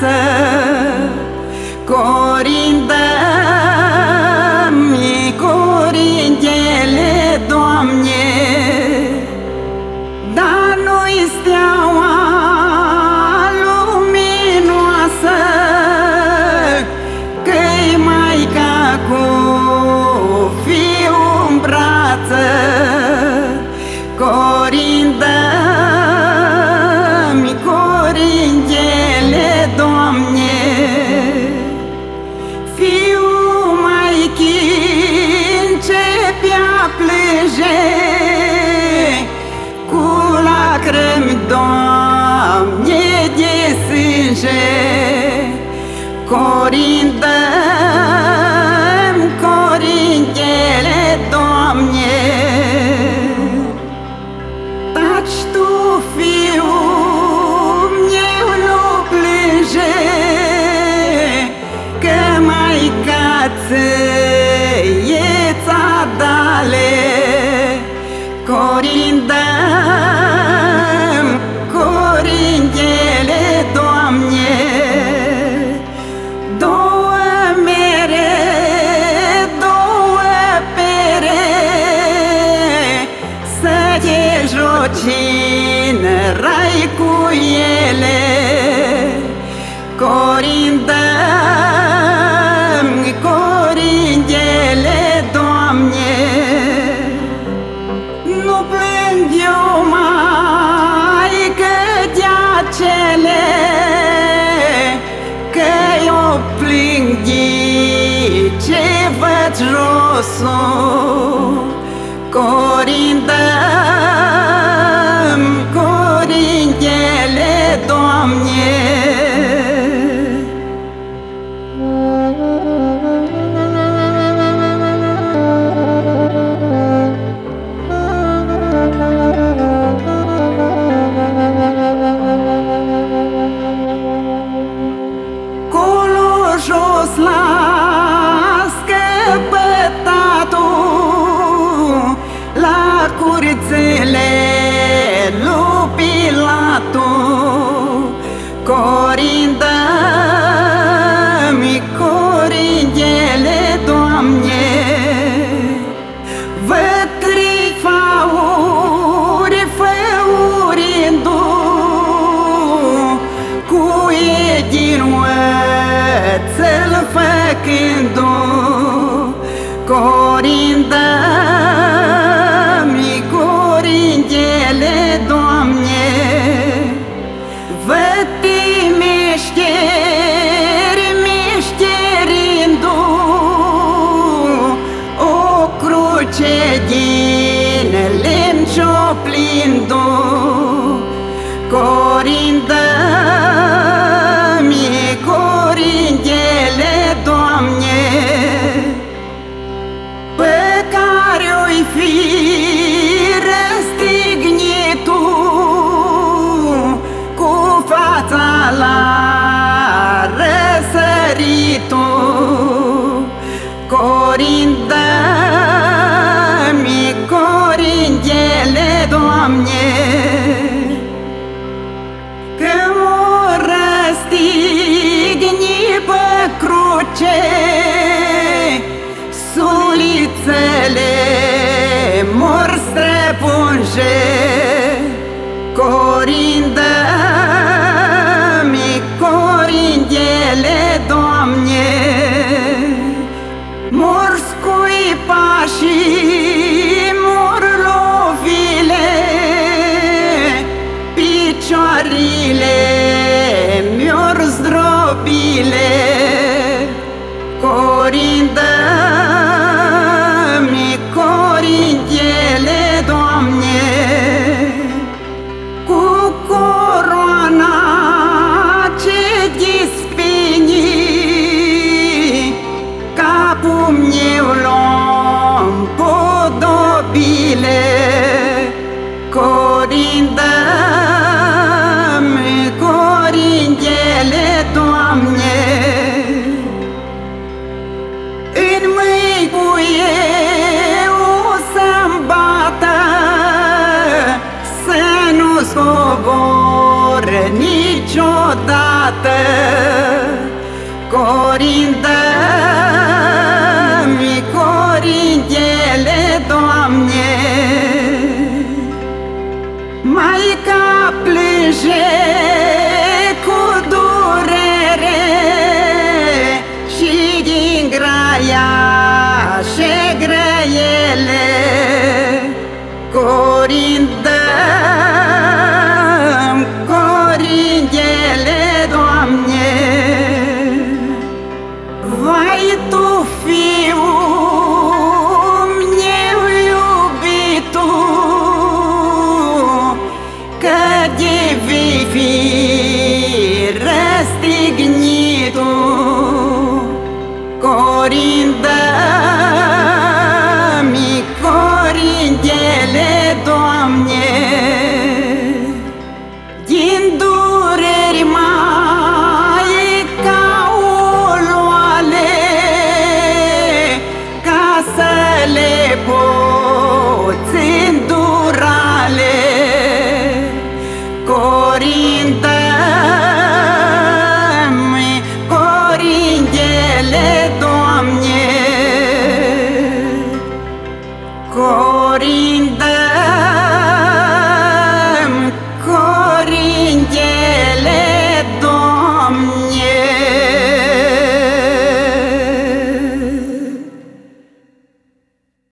sen ce corindăm corindele, Doamne. Taci Tu, Fiul, eu nu plânge, că mai cațe song. con in don't ce Sulițele mor străpunje. Corindă niciodată Corindă-mi coringhele, Doamne. Maica plânge